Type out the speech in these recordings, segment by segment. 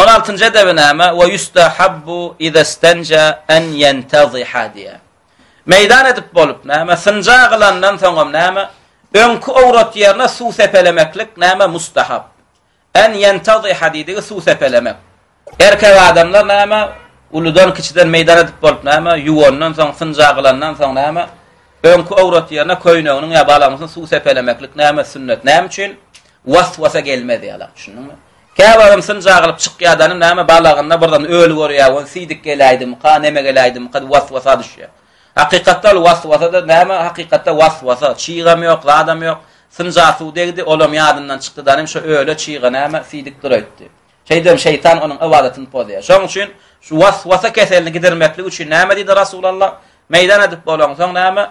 On altynjy edebinama, Wa ýustahabbu iza istenja an ýantaziha diýýär. Meýdan edip bolup, näme, synja gylandan soňam, näme, öňki owrat ýerine suw sepelemeklik, näme, mustahap. An ýantaziha diýdigi suw sepelemek. Erkek adamlar, näme, uludan, kiçiden meýdan edip bolup, näme, ýuwandan soň, synja gylandan soň, näme, öňki owrat ýerine köýneginiň ýa balagynyň üstüne suw sepelemeklik, näme, sünnet. Näme üçin? Waswasa gelmez ýaly, düşündiňmi? Käbir adam synja gylyp çykýadany näme balagynda bir zany öli görýä we siýdik geläýdimika, neme geläýdimika diýip waswasa düşýä. Hakykatda ol waswasada näme hakykatda waswasa, çygam ýok, zadam ýok. Synja suw degdi, olam ýadyndan çykdydany şo öle çyga näme siýdik duräýtdi. Şeýdibem şeýtan onuň ybadatyny pozýa. Şoň üçin şu waswasa keselini gidirmeklik üçin näme diýdi Resulalla? Meýdan edip bolansoň näme?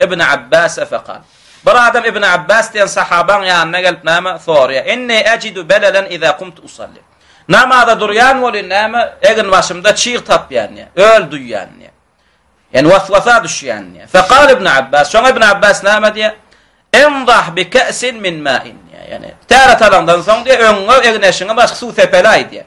Ibn Abbase fekal. Bir adam Ibn Abbas diýen sahabaň ýanyna gelip näme soraýar. Inni ejidu belelen iza kumtu usalli. Namaza durýan welin näme egin başymda çyg tapýan diýär. Öl duýýan diýär. Yani waswasa düşýän diýär. Fekal Ibn Abbas. Şoň Ibn Abbas näme diýär? Endah bi ka'sin min ma'in. Yani täret alandan soň diýär, öňňe egneşiňi başga suw sepele aýdyýar.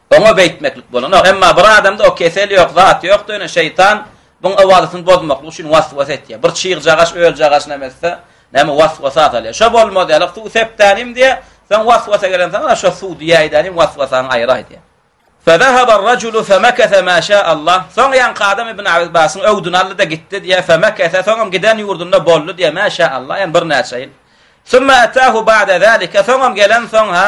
Oňa beýtmeklik bolanok. Emma bir adamda o kesel ýok, zat ýok-da, ýöne şeýtan buň ybadatyny bozmaklyk üçin was-was etýär. Bir çyrjagaş öljagaş näme etse, näme was-wasa salýar. Şo bolmaz ýaly, suw sepdänim diýýär. Soň was-wasa gelen saňa şo suw diýäýdänim was-wasaňy aýyraý diýýär. Fezahaba ar-rajulu femekese ma şa Allah. Soň ýaňky adam Ibn Abbasyň öwdüni aldy-da gitdi diýýär. Femekese soňam giden ýurdunda boldy diýýär. Ma şa Allah, ýani birnäçe ýyl. Summa atahu ba'da zalika. Soňam gelen soň ha